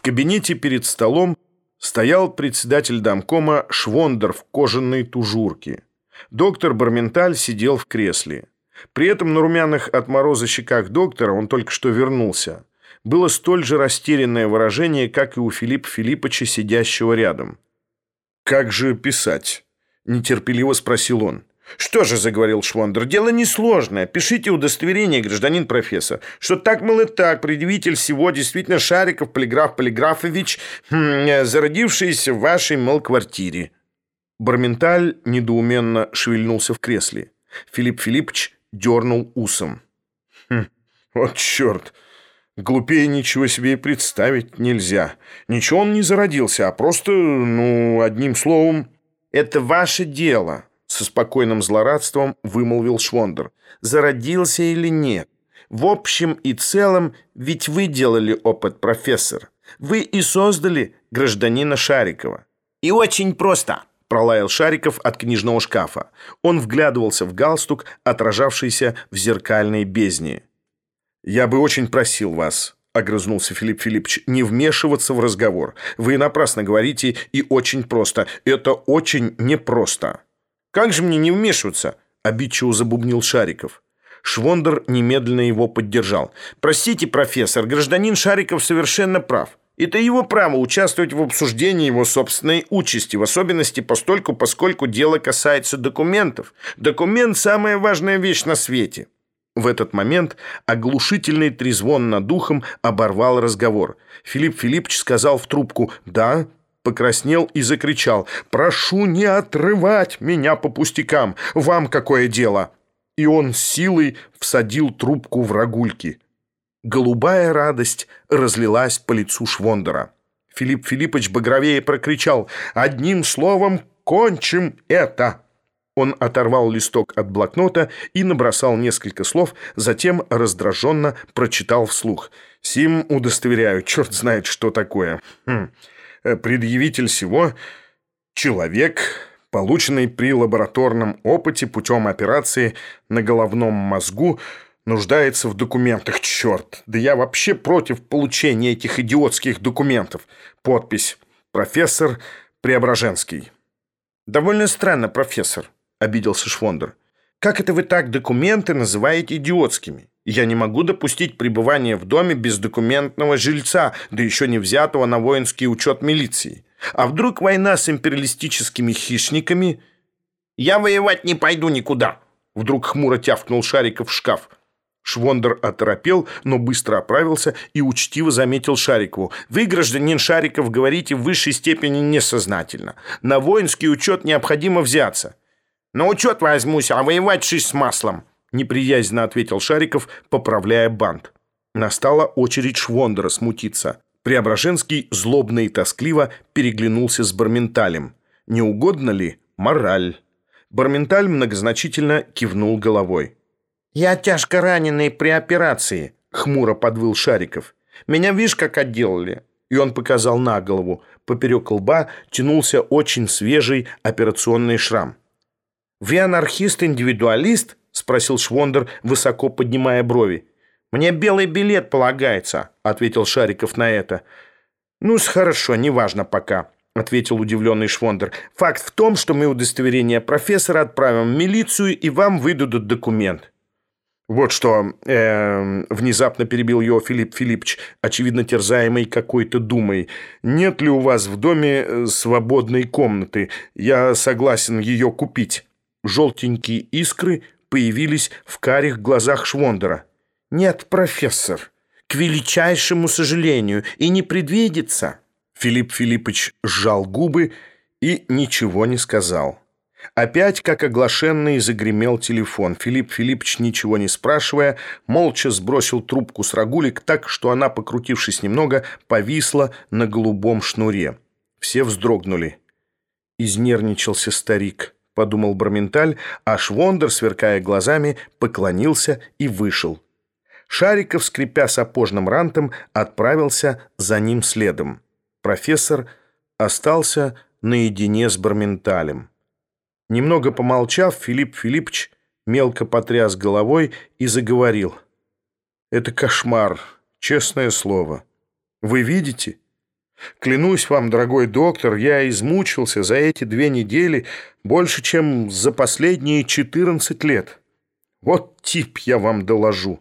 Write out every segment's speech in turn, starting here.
В кабинете перед столом стоял председатель домкома Швондер в кожаной тужурке. Доктор Барменталь сидел в кресле. При этом на румяных от мороза щеках доктора, он только что вернулся, было столь же растерянное выражение, как и у Филиппа Филипповича, сидящего рядом. «Как же писать?» – нетерпеливо спросил он. «Что же», — заговорил Швондер, — «дело несложное. Пишите удостоверение, гражданин профессор, что так, мол, и так, предъявитель всего действительно Шариков Полиграф Полиграфович, хм, зародившийся в вашей, мол, квартире». Барменталь недоуменно шевельнулся в кресле. Филипп Филиппович дернул усом. «Хм, вот черт! Глупее ничего себе и представить нельзя. Ничего он не зародился, а просто, ну, одним словом...» «Это ваше дело», со спокойным злорадством вымолвил Швондер. «Зародился или нет? В общем и целом, ведь вы делали опыт, профессор. Вы и создали гражданина Шарикова». «И очень просто», — пролаял Шариков от книжного шкафа. Он вглядывался в галстук, отражавшийся в зеркальной бездне. «Я бы очень просил вас», — огрызнулся Филипп Филиппович, — «не вмешиваться в разговор. Вы напрасно говорите и очень просто. Это очень непросто». «Как же мне не вмешиваться?» – обидчиво забубнил Шариков. Швондер немедленно его поддержал. «Простите, профессор, гражданин Шариков совершенно прав. Это его право участвовать в обсуждении его собственной участи, в особенности постольку, поскольку дело касается документов. Документ – самая важная вещь на свете». В этот момент оглушительный трезвон над духом оборвал разговор. Филипп Филиппович сказал в трубку «Да, покраснел и закричал «Прошу не отрывать меня по пустякам! Вам какое дело?» И он силой всадил трубку в рогульки. Голубая радость разлилась по лицу Швондера. Филипп Филиппович багровее прокричал «Одним словом, кончим это!» Он оторвал листок от блокнота и набросал несколько слов, затем раздраженно прочитал вслух. «Сим удостоверяю, черт знает, что такое. Хм. Э, предъявитель всего – человек, полученный при лабораторном опыте путем операции на головном мозгу, нуждается в документах. Черт, да я вообще против получения этих идиотских документов. Подпись «Профессор Преображенский». «Довольно странно, профессор», – обиделся Швондер. Как это вы так документы называете идиотскими? Я не могу допустить пребывания в доме бездокументного жильца, да еще не взятого на воинский учет милиции. А вдруг война с империалистическими хищниками? Я воевать не пойду никуда. Вдруг хмуро тявкнул Шариков в шкаф. Швондер оторопел, но быстро оправился и учтиво заметил Шарикову. «Вы, гражданин Шариков, говорите в высшей степени несознательно. На воинский учет необходимо взяться. «На учет возьмусь, а воевать шиш с маслом», — неприязненно ответил Шариков, поправляя бант. Настала очередь Швондера смутиться. Преображенский злобно и тоскливо переглянулся с Барменталем. «Не угодно ли? Мораль». Барменталь многозначительно кивнул головой. «Я тяжко раненый при операции», — хмуро подвыл Шариков. «Меня, видишь, как отделали?» И он показал на голову. Поперек лба тянулся очень свежий операционный шрам. «Вы анархист-индивидуалист?» — спросил Швондер, высоко поднимая брови. «Мне белый билет полагается», — ответил Шариков на это. ну хорошо, неважно пока», — ответил удивленный Швондер. «Факт в том, что мы удостоверение профессора отправим в милицию, и вам выдадут документ». «Вот что...» э, внезапно перебил его Филипп Филиппович, очевидно терзаемый какой-то думой. «Нет ли у вас в доме э, свободной комнаты? Я согласен ее купить». Желтенькие искры появились в карих глазах Швондера. «Нет, профессор, к величайшему сожалению, и не предвидится». Филипп Филиппович сжал губы и ничего не сказал. Опять, как оглашенный, загремел телефон. Филипп Филиппович, ничего не спрашивая, молча сбросил трубку с рагулик так, что она, покрутившись немного, повисла на голубом шнуре. Все вздрогнули. Изнервничался старик подумал Барменталь, а Швондер, сверкая глазами, поклонился и вышел. Шариков, скрипя сапожным рантом, отправился за ним следом. Профессор остался наедине с Барменталем. Немного помолчав, Филипп Филиппович мелко потряс головой и заговорил. «Это кошмар, честное слово. Вы видите? Клянусь вам, дорогой доктор, я измучился за эти две недели больше, чем за последние 14 лет. Вот тип я вам доложу».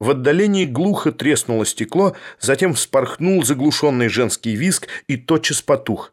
В отдалении глухо треснуло стекло, затем вспорхнул заглушенный женский виск и тотчас потух.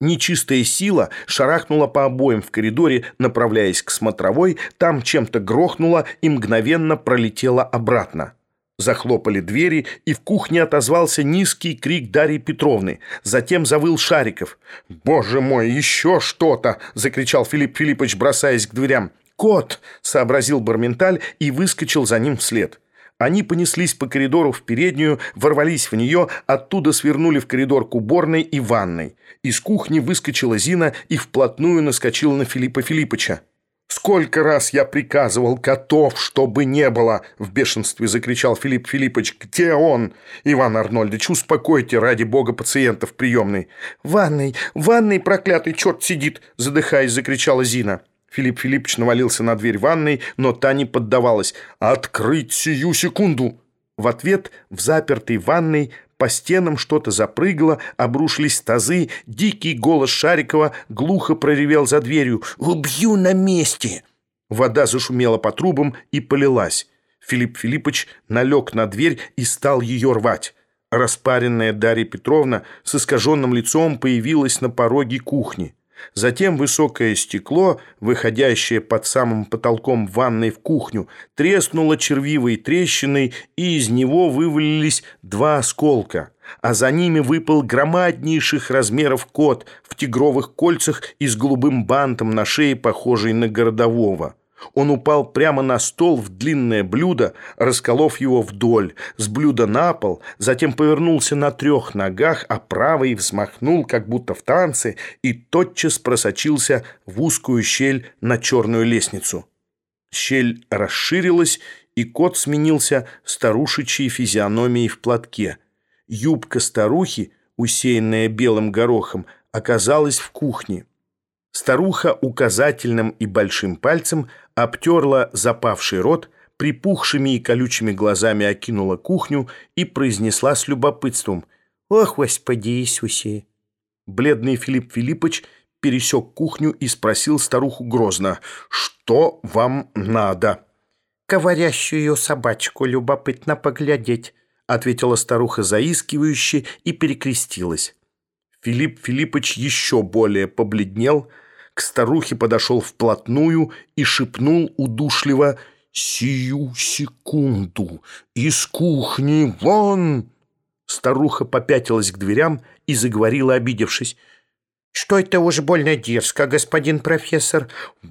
Нечистая сила шарахнула по обоим в коридоре, направляясь к смотровой, там чем-то грохнула и мгновенно пролетела обратно. Захлопали двери, и в кухне отозвался низкий крик Дарьи Петровны. Затем завыл Шариков. «Боже мой, еще что-то!» — закричал Филипп Филиппович, бросаясь к дверям. «Кот!» — сообразил Барменталь и выскочил за ним вслед. Они понеслись по коридору в переднюю, ворвались в нее, оттуда свернули в коридор к уборной и ванной. Из кухни выскочила Зина и вплотную наскочила на Филиппа Филиппыча. «Сколько раз я приказывал котов, чтобы не было!» — в бешенстве закричал Филипп Филиппович. «Где он?» «Иван Арнольдович, успокойте, ради бога, пациентов приемной!» «В ванной, в ванной проклятый черт сидит!» — задыхаясь, закричала Зина. Филипп Филиппович навалился на дверь ванной, но та не поддавалась. «Открыть сию секунду!» В ответ в запертой ванной по стенам что-то запрыгало, обрушились тазы, дикий голос Шарикова глухо проревел за дверью «Убью на месте!» Вода зашумела по трубам и полилась. Филипп Филиппович налег на дверь и стал ее рвать. Распаренная Дарья Петровна с искаженным лицом появилась на пороге кухни. Затем высокое стекло, выходящее под самым потолком ванной в кухню, треснуло червивой трещиной, и из него вывалились два осколка, а за ними выпал громаднейших размеров кот в тигровых кольцах и с голубым бантом на шее, похожий на городового. Он упал прямо на стол в длинное блюдо, расколов его вдоль, с блюда на пол, затем повернулся на трех ногах, а правый взмахнул, как будто в танце, и тотчас просочился в узкую щель на черную лестницу. Щель расширилась, и кот сменился старушечьей физиономией в платке. Юбка старухи, усеянная белым горохом, оказалась в кухне. Старуха указательным и большим пальцем обтерла запавший рот, припухшими и колючими глазами окинула кухню и произнесла с любопытством «Ох, Господи Иисусе!» Бледный Филипп Филиппович пересек кухню и спросил старуху грозно «Что вам надо?» «Говорящую собачку любопытно поглядеть», ответила старуха заискивающе и перекрестилась. Филипп Филиппович еще более побледнел, к старухе подошел вплотную и шепнул удушливо «Сию секунду! Из кухни вон!» Старуха попятилась к дверям и заговорила, обидевшись. «Что это уж больно дерзко, господин профессор?»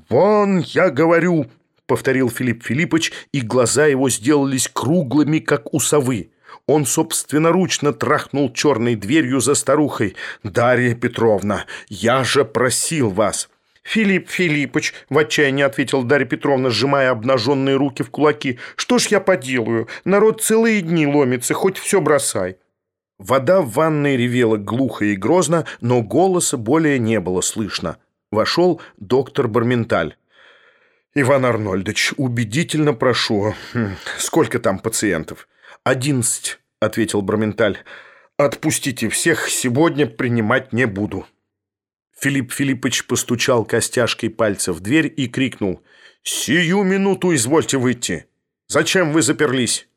«Вон, я говорю!» — повторил Филипп Филиппович, и глаза его сделались круглыми, как у совы. Он собственноручно трахнул черной дверью за старухой. «Дарья Петровна, я же просил вас!» «Филипп Филиппович», — в отчаянии ответил Дарья Петровна, сжимая обнаженные руки в кулаки. «Что ж я поделаю? Народ целые дни ломится, хоть все бросай». Вода в ванной ревела глухо и грозно, но голоса более не было слышно. Вошел доктор Барменталь. «Иван Арнольдович, убедительно прошу. Хм, сколько там пациентов?» «Одиннадцать», — ответил Барменталь. «Отпустите всех, сегодня принимать не буду». Филипп Филиппович постучал костяшкой пальца в дверь и крикнул. «Сию минуту извольте выйти! Зачем вы заперлись?»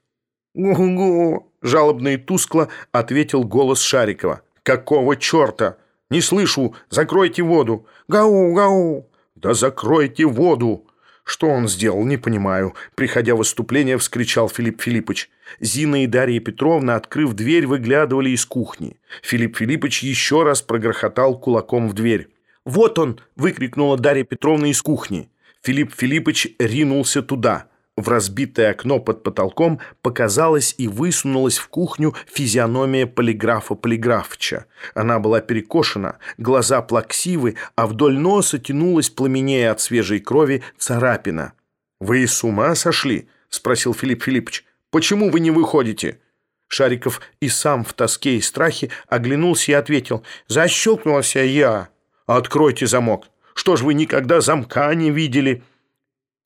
«Гу-гу!» — жалобно и тускло ответил голос Шарикова. «Какого черта? Не слышу! Закройте воду!» «Гау-гау!» «Да закройте воду!» Что он сделал, не понимаю. Приходя в выступление, вскричал Филипп Филиппович. Зина и Дарья Петровна, открыв дверь, выглядывали из кухни. Филипп Филиппович еще раз прогрохотал кулаком в дверь. «Вот он!» – выкрикнула Дарья Петровна из кухни. Филипп Филиппович ринулся туда – в разбитое окно под потолком показалась и высунулась в кухню физиономия полиграфа Полиграфыча. Она была перекошена, глаза плаксивы, а вдоль носа тянулась, пламенея от свежей крови, царапина. «Вы с ума сошли?» — спросил Филипп Филиппович. «Почему вы не выходите?» Шариков и сам в тоске и страхе оглянулся и ответил. «Защелкнулся я». «Откройте замок. Что ж вы никогда замка не видели?»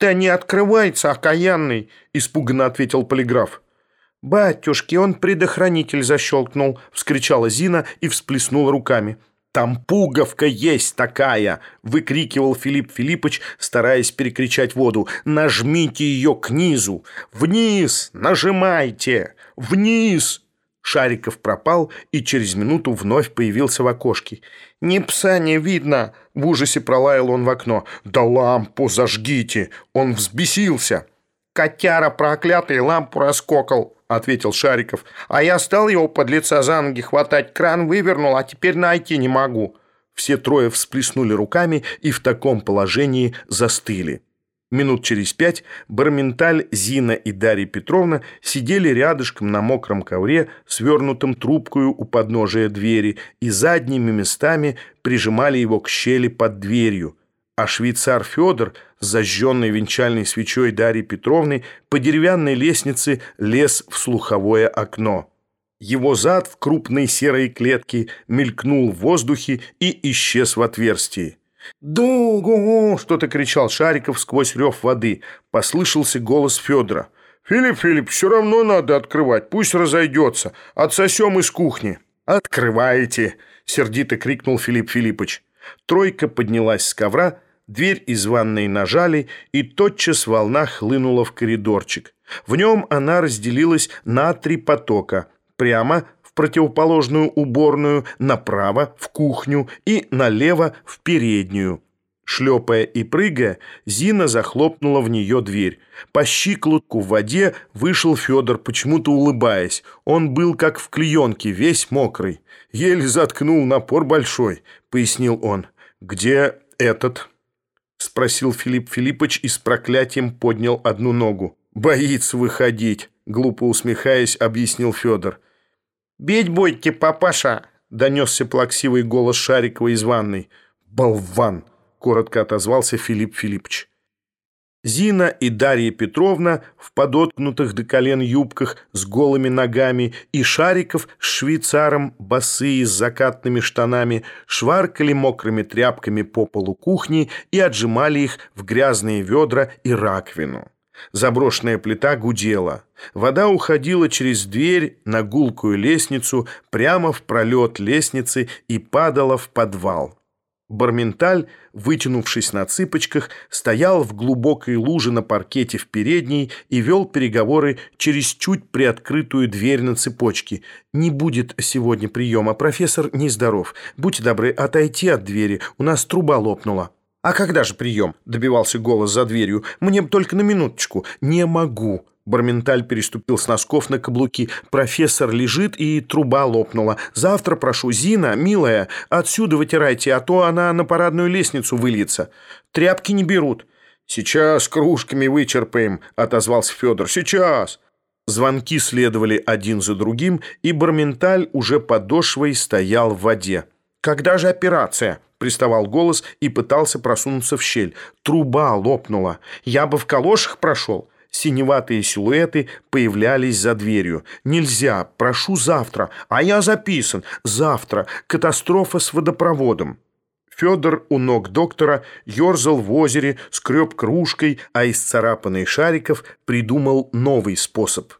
«Да не открывается, окаянный!» – испуганно ответил полиграф. «Батюшки, он предохранитель защелкнул!» — вскричала Зина и всплеснула руками. «Там пуговка есть такая!» — выкрикивал Филипп Филиппович, стараясь перекричать воду. «Нажмите ее к низу! Вниз! Нажимайте! Вниз!» Шариков пропал и через минуту вновь появился в окошке. «Ни пса не видно!» — в ужасе пролаял он в окно. «Да лампу зажгите!» Он взбесился. «Котяра проклятый лампу раскокал!» — ответил Шариков. «А я стал его под лица за ноги хватать, кран вывернул, а теперь найти не могу». Все трое всплеснули руками и в таком положении застыли. Минут через пять Барменталь, Зина и Дарья Петровна сидели рядышком на мокром ковре, свернутом трубкою у подножия двери, и задними местами прижимали его к щели под дверью. А швейцар Федор, зажженный венчальной свечой Дарьи Петровны, по деревянной лестнице лез в слуховое окно. Его зад в крупной серой клетке мелькнул в воздухе и исчез в отверстии. «Дугу!» — что-то кричал Шариков сквозь рев воды. Послышался голос Федора. «Филипп, Филипп, все равно надо открывать, пусть разойдется. Отсосем из кухни». «Открываете!» — сердито крикнул Филипп Филиппович. Тройка поднялась с ковра, дверь из ванной нажали, и тотчас волна хлынула в коридорчик. В нем она разделилась на три потока. Прямо противоположную уборную, направо в кухню и налево в переднюю. Шлепая и прыгая, Зина захлопнула в нее дверь. По щиколотку в воде вышел Федор, почему-то улыбаясь. Он был как в клеенке, весь мокрый. «Еле заткнул, напор большой», — пояснил он. «Где этот?» — спросил Филипп Филиппович и с проклятием поднял одну ногу. «Боится выходить», — глупо усмехаясь, объяснил Федор. «Бить будете, папаша!» — донесся плаксивый голос Шарикова из ванной. «Болван!» — коротко отозвался Филипп Филиппович. Зина и Дарья Петровна в подоткнутых до колен юбках с голыми ногами и Шариков с швейцаром, босые с закатными штанами, шваркали мокрыми тряпками по полу кухни и отжимали их в грязные ведра и раковину. Заброшенная плита гудела. Вода уходила через дверь на гулкую лестницу прямо в пролет лестницы и падала в подвал. Барменталь, вытянувшись на цыпочках, стоял в глубокой луже на паркете в передней и вел переговоры через чуть приоткрытую дверь на цепочке. «Не будет сегодня приема, профессор нездоров. Будьте добры, отойти от двери, у нас труба лопнула». «А когда же прием?» – добивался голос за дверью. «Мне только на минуточку. Не могу». Барменталь переступил с носков на каблуки. «Профессор лежит, и труба лопнула. Завтра прошу, Зина, милая, отсюда вытирайте, а то она на парадную лестницу выльется. Тряпки не берут». «Сейчас кружками вычерпаем», – отозвался Федор. «Сейчас». Звонки следовали один за другим, и Барменталь уже подошвой стоял в воде. «Когда же операция?» — приставал голос и пытался просунуться в щель. «Труба лопнула. Я бы в калошах прошел». Синеватые силуэты появлялись за дверью. «Нельзя. Прошу завтра. А я записан. Завтра. Катастрофа с водопроводом». Федор у ног доктора ерзал в озере, скреб кружкой, а из царапанной шариков придумал новый способ.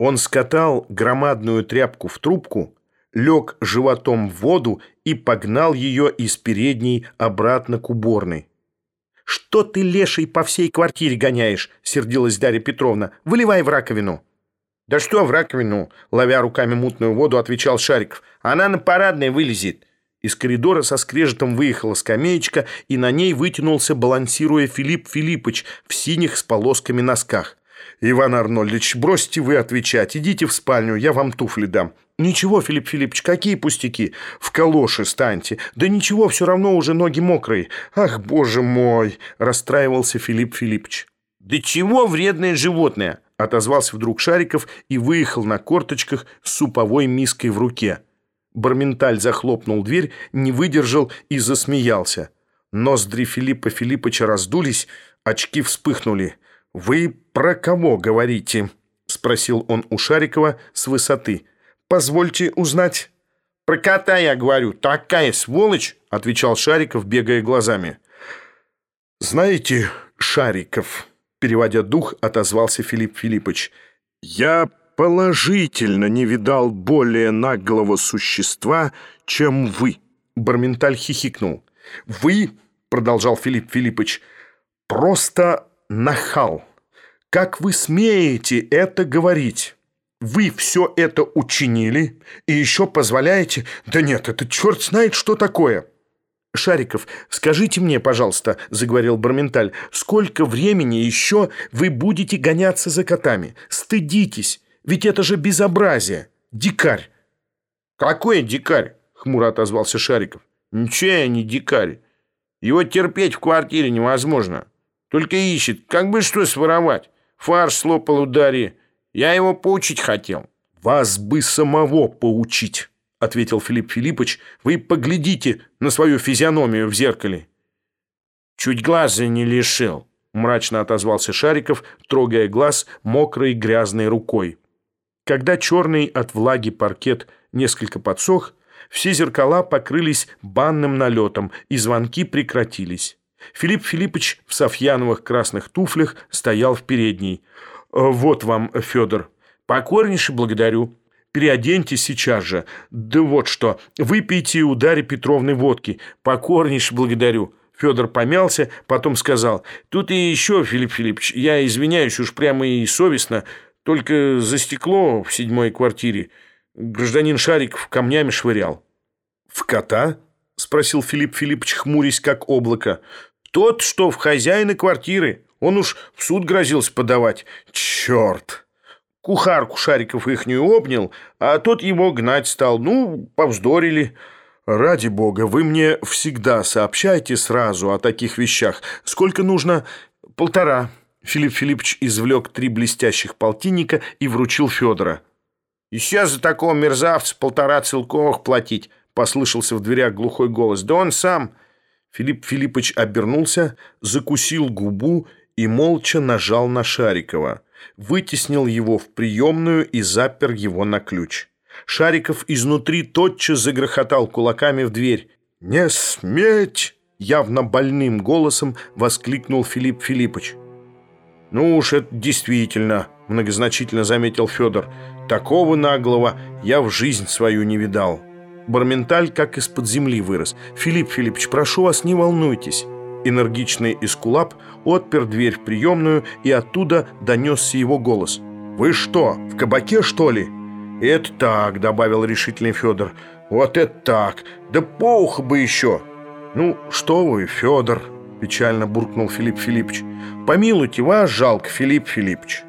Он скатал громадную тряпку в трубку, лег животом в воду и погнал ее из передней обратно к уборной. «Что ты, леший, по всей квартире гоняешь?» — сердилась Дарья Петровна. «Выливай в раковину». «Да что в раковину?» — ловя руками мутную воду, отвечал Шариков. «Она на парадной вылезет». Из коридора со скрежетом выехала скамеечка, и на ней вытянулся, балансируя Филипп Филиппович в синих с полосками носках. «Иван Арнольдович, бросьте вы отвечать. Идите в спальню, я вам туфли дам». «Ничего, Филипп Филиппович, какие пустяки? В калоши станьте. Да ничего, все равно уже ноги мокрые. Ах, боже мой!» – расстраивался Филипп Филиппович. «Да чего вредное животное?» – отозвался вдруг Шариков и выехал на корточках с суповой миской в руке. Барменталь захлопнул дверь, не выдержал и засмеялся. Ноздри Филиппа Филипповича раздулись, очки вспыхнули. «Вы про кого говорите?» – спросил он у Шарикова с высоты. «Позвольте узнать». «Про кота я говорю. Такая сволочь!» – отвечал Шариков, бегая глазами. «Знаете, Шариков», – переводя дух, отозвался Филипп Филиппович, «я положительно не видал более наглого существа, чем вы. Барменталь хихикнул. Вы, продолжал Филипп Филиппович, просто нахал. Как вы смеете это говорить? Вы все это учинили и еще позволяете... Да нет, это черт знает, что такое. «Шариков, скажите мне, пожалуйста», — заговорил Барменталь, «сколько времени еще вы будете гоняться за котами? Стыдитесь, ведь это же безобразие! Дикарь!» «Какой дикарь?» — хмуро отозвался Шариков. «Ничего я не дикарь. Его терпеть в квартире невозможно. Только ищет, как бы что своровать. Фарш слопал удари. Я его поучить хотел». «Вас бы самого поучить!» ответил Филипп Филиппович, вы поглядите на свою физиономию в зеркале. Чуть глаза не лишил, мрачно отозвался Шариков, трогая глаз мокрой грязной рукой. Когда черный от влаги паркет несколько подсох, все зеркала покрылись банным налетом, и звонки прекратились. Филипп Филиппович в софьяновых красных туфлях стоял в передней. «Вот вам, Федор. Покорнейше благодарю. Переоденьтесь сейчас же. Да вот что, выпейте и удари Петровной водки. Покорнейше благодарю». Федор помялся, потом сказал, «Тут и еще, Филипп Филиппович, я извиняюсь уж прямо и совестно, только за стекло в седьмой квартире гражданин Шариков камнями швырял». «В кота?» — спросил Филипп Филиппович, хмурясь как облако. «Тот, что в хозяина квартиры. Он уж в суд грозился подавать. Черт!» Кухарку Шариков ихнюю обнял, а тот его гнать стал. Ну, повздорили. Ради бога, вы мне всегда сообщайте сразу о таких вещах. Сколько нужно? Полтора. Филипп Филиппович извлек три блестящих полтинника и вручил Федора. «Еще за такого мерзавца полтора целковых платить», — послышался в дверях глухой голос. «Да он сам...» Филипп Филиппович обернулся, закусил губу и молча нажал на Шарикова вытеснил его в приемную и запер его на ключ. Шариков изнутри тотчас загрохотал кулаками в дверь. «Не сметь!» — явно больным голосом воскликнул Филипп Филиппович. «Ну уж это действительно», — многозначительно заметил Федор. «Такого наглого я в жизнь свою не видал». Барменталь как из-под земли вырос. «Филипп Филиппович, прошу вас, не волнуйтесь. Энергичный Эскулап отпер дверь в приемную, и оттуда донесся его голос. «Вы что, в кабаке, что ли?» «Это так», — добавил решительный Федор. «Вот это так! Да паух бы еще!» «Ну, что вы, Федор!» — печально буркнул Филипп Филиппович. «Помилуйте вас, жалко, Филипп Филиппович!»